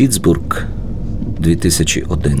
Пітсбург 2001.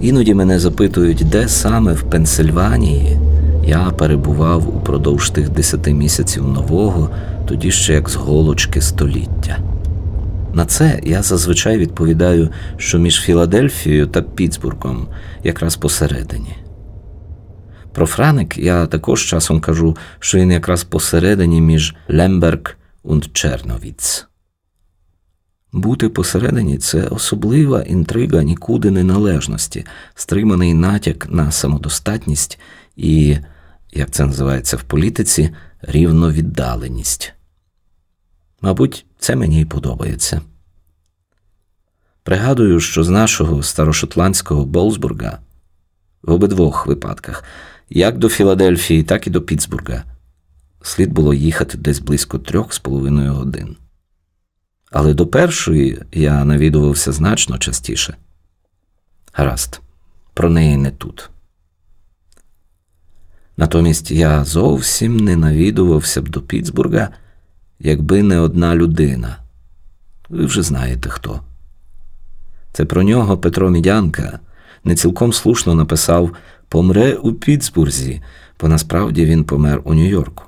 Іноді мене запитують, де саме в Пенсильванії я перебував упродовж тих десяти місяців нового, тоді ще як з голочки століття. На це я зазвичай відповідаю, що між Філадельфією та Пітсбургом якраз посередині. Про Франик я також часом кажу, що він якраз посередині між Лемберг і Черновіц. Бути посередині це особлива інтрига нікуди неналежності, стриманий натяк на самодостатність і, як це називається в політиці, рівновіддаленість. Мабуть, це мені й подобається. Пригадую, що з нашого старошотландського Болсбурга в обидвох випадках, як до Філадельфії, так і до Пітсбурга, слід було їхати десь близько трьох з половиною годин. Але до першої я навідувався значно частіше. Гаразд, про неї не тут. Натомість я зовсім не навідувався б до Пітсбурга, якби не одна людина. Ви вже знаєте хто. Це про нього Петро Мідянка не цілком слушно написав Помре у Пітсбурзі, бо насправді він помер у Нью-Йорку.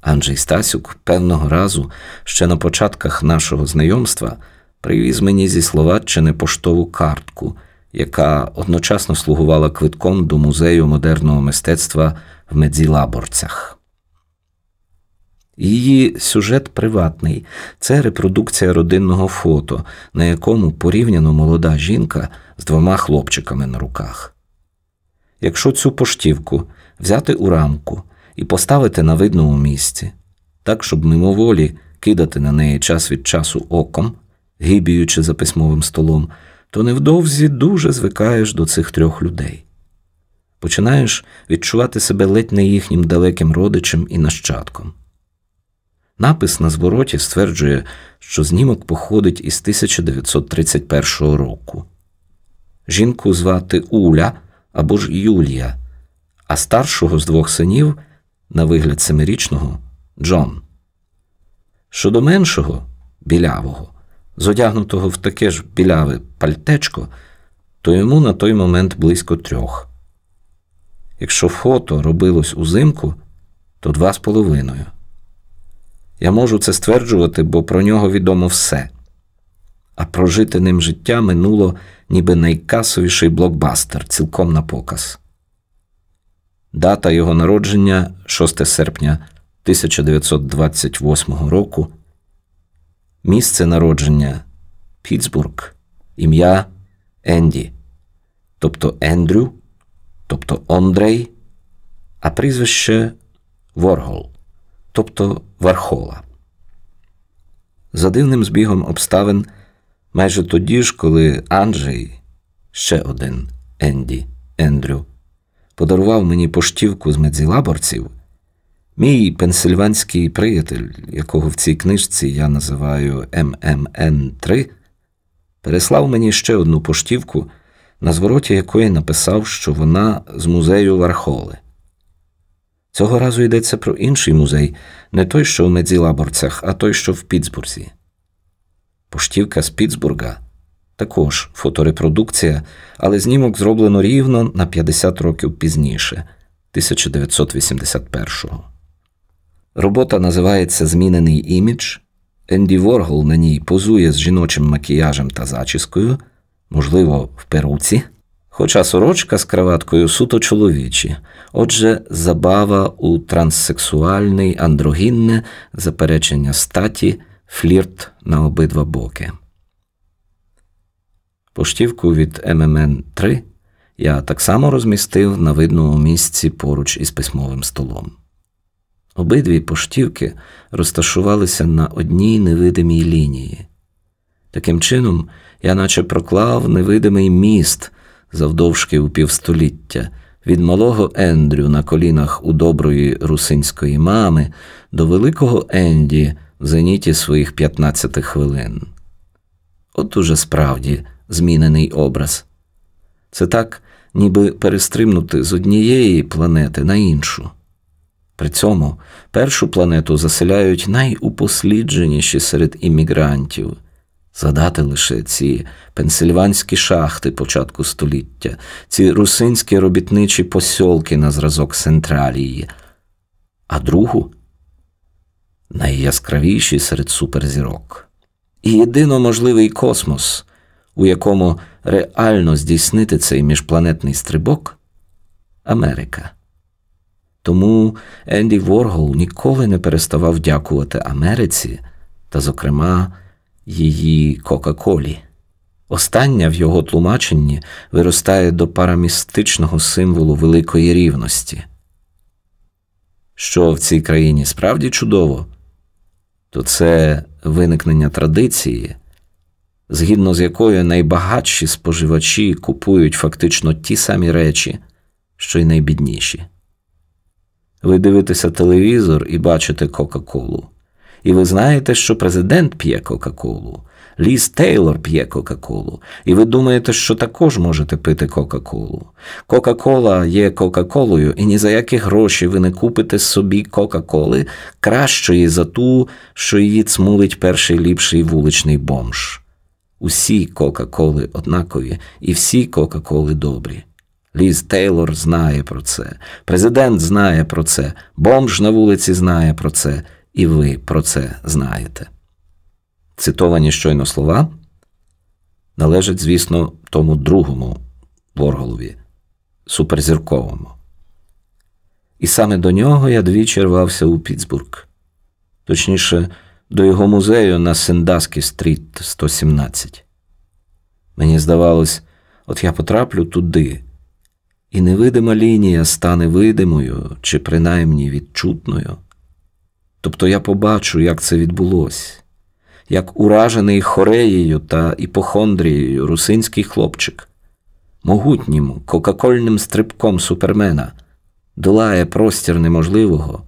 Анджей Стасюк певного разу, ще на початках нашого знайомства, привіз мені зі Словаччини поштову картку, яка одночасно слугувала квитком до музею модерного мистецтва в Медзілаборцях. Її сюжет приватний, це репродукція родинного фото, на якому порівняно молода жінка з двома хлопчиками на руках. Якщо цю поштівку взяти у рамку і поставити на видному місці, так, щоб мимоволі кидати на неї час від часу оком, гибіючи за письмовим столом, то невдовзі дуже звикаєш до цих трьох людей. Починаєш відчувати себе ледь не їхнім далеким родичем і нащадком. Напис на звороті стверджує, що знімок походить із 1931 року. Жінку звати Уля або ж Юлія, а старшого з двох синів, на вигляд семирічного, Джон. Щодо меншого, білявого, зодягнутого в таке ж біляве пальтечко, то йому на той момент близько трьох. Якщо фото робилось узимку, то два з половиною. Я можу це стверджувати, бо про нього відомо все. А прожити ним життя минуло ніби найкасовіший блокбастер, цілком на показ. Дата його народження 6 серпня 1928 року. Місце народження Пітсбург, ім'я Енді, тобто Ендрю, тобто Ондрей, а прізвище Воргол тобто Вархола. За дивним збігом обставин, майже тоді ж, коли Анджей, ще один Енді Ендрю, подарував мені поштівку з медзілаборців, мій пенсильванський приятель, якого в цій книжці я називаю ММН 3, переслав мені ще одну поштівку, на звороті якої написав, що вона з музею Вархоли. Цього разу йдеться про інший музей, не той, що в Медзілаборцях, а той, що в Пітсбурзі. Поштівка з Пітсбурга також фоторепродукція, але знімок зроблено рівно на 50 років пізніше, 1981-го. Робота називається Змінений імідж. Енді Воргол на ній позує з жіночим макіяжем та зачіскою, можливо, в перуці. Хоча сорочка з краваткою суто чоловічі, отже, забава у транссексуальний, андрогінне заперечення статі, флірт на обидва боки. Поштівку від ММН 3 я так само розмістив на видному місці поруч із письмовим столом. Обидві поштівки розташувалися на одній невидимій лінії. Таким чином, я наче проклав невидимий міст завдовжки у півстоліття, від малого Ендрю на колінах у доброї русинської мами до великого Енді в зеніті своїх 15 хвилин. От уже справді змінений образ. Це так, ніби перестримнути з однієї планети на іншу. При цьому першу планету заселяють найупослідженіші серед іммігрантів. Згадати лише ці пенсильванські шахти початку століття, ці русинські робітничі посьолки на зразок Централії, а другу найяскравіші серед суперзірок. І єдино можливий космос, у якому реально здійснити цей міжпланетний стрибок Америка. Тому Енді Воргол ніколи не переставав дякувати Америці та, зокрема, її Кока-Колі. Остання в його тлумаченні виростає до парамістичного символу великої рівності. Що в цій країні справді чудово, то це виникнення традиції, згідно з якою найбагатші споживачі купують фактично ті самі речі, що й найбідніші. Ви дивитеся телевізор і бачите Кока-Колу. І ви знаєте, що президент п'є Кока-Колу, Ліз Тейлор п'є Кока-Колу, і ви думаєте, що також можете пити Кока-Колу. Кока-Кола є Кока-Колою, і ні за які гроші ви не купите собі Кока-Коли кращої за ту, що її цмулить перший ліпший вуличний бомж. Усі Кока-Коли однакові, і всі Кока-Коли добрі. Ліз Тейлор знає про це, президент знає про це, бомж на вулиці знає про це, і ви про це знаєте. Цитовані щойно слова належать, звісно, тому другому Ворголові, суперзірковому. І саме до нього я двічі рвався у Пітсбург, точніше, до його музею на Сендаській стріт 117. Мені здавалось, от я потраплю туди і невидима лінія стане видимою чи принаймні відчутною. Тобто я побачу, як це відбулося, як уражений хореєю та іпохондрією русинський хлопчик, могутнім кока-кольним стрибком супермена долає простір неможливого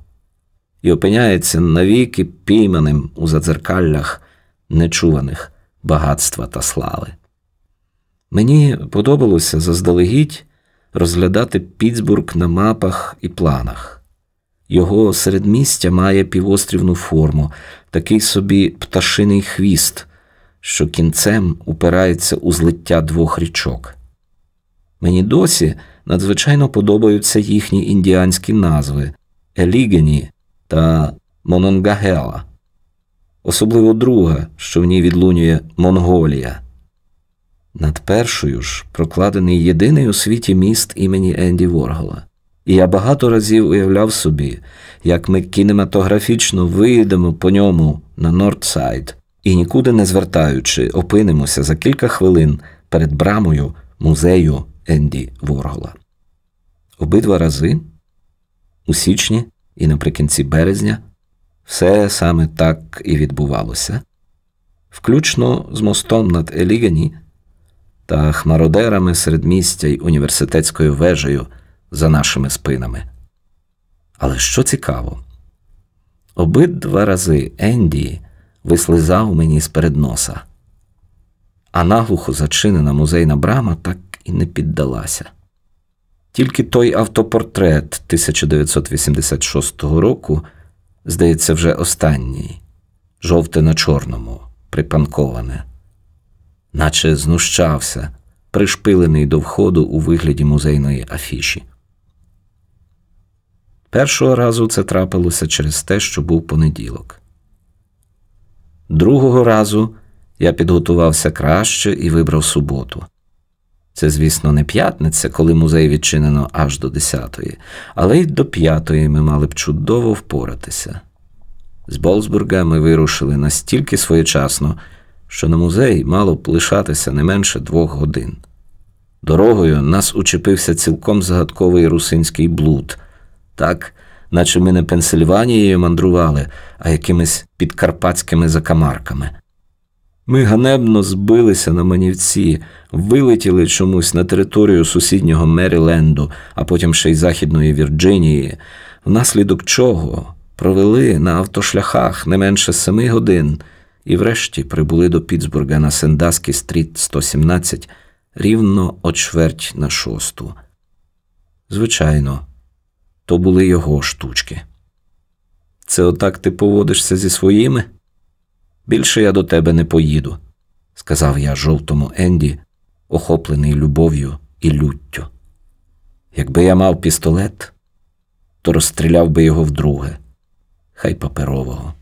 і опиняється навіки пійманим у задзеркаллях нечуваних багатства та слави. Мені подобалося заздалегідь розглядати Пітсбург на мапах і планах. Його середмістя має півострівну форму, такий собі пташиний хвіст, що кінцем упирається у злиття двох річок. Мені досі надзвичайно подобаються їхні індіанські назви Елігені та Мононгагела, особливо друга, що в ній відлунює Монголія. Над першою ж прокладений єдиний у світі міст імені Енді Воргола. І я багато разів уявляв собі, як ми кінематографічно вийдемо по ньому на Нордсайд і нікуди не звертаючи, опинимося за кілька хвилин перед брамою музею Енді Воргола. Обидва рази, у січні і наприкінці березня, все саме так і відбувалося, включно з мостом над Елігені та хмародерами середмістя й університетською вежею за нашими спинами. Але що цікаво, обидва рази Енді вислизав мені з перед носа, а наглухо зачинена музейна брама так і не піддалася. Тільки той автопортрет 1986 року, здається, вже останній, жовте на чорному, припанковане наче знущався, пришпилений до входу у вигляді музейної афіші. Першого разу це трапилося через те, що був понеділок. Другого разу я підготувався краще і вибрав суботу. Це, звісно, не п'ятниця, коли музей відчинено аж до десятої, але й до п'ятої ми мали б чудово впоратися. З Болсбурга ми вирушили настільки своєчасно, що на музей мало б лишатися не менше двох годин. Дорогою нас учепився цілком загадковий русинський блуд, так, наче ми не Пенсильванією мандрували, а якимись підкарпатськими закамарками. Ми ганебно збилися на манівці, вилетіли чомусь на територію сусіднього Меріленду, а потім ще й Західної Вірджинії, внаслідок чого провели на автошляхах не менше семи годин і врешті прибули до Пітсбурга на Сендаський стріт 117 рівно о чверть на шосту. Звичайно, то були його штучки. Це отак ти поводишся зі своїми? Більше я до тебе не поїду, сказав я жовтому Енді, охоплений любов'ю і люттю. Якби я мав пістолет, то розстріляв би його вдруге, хай паперового.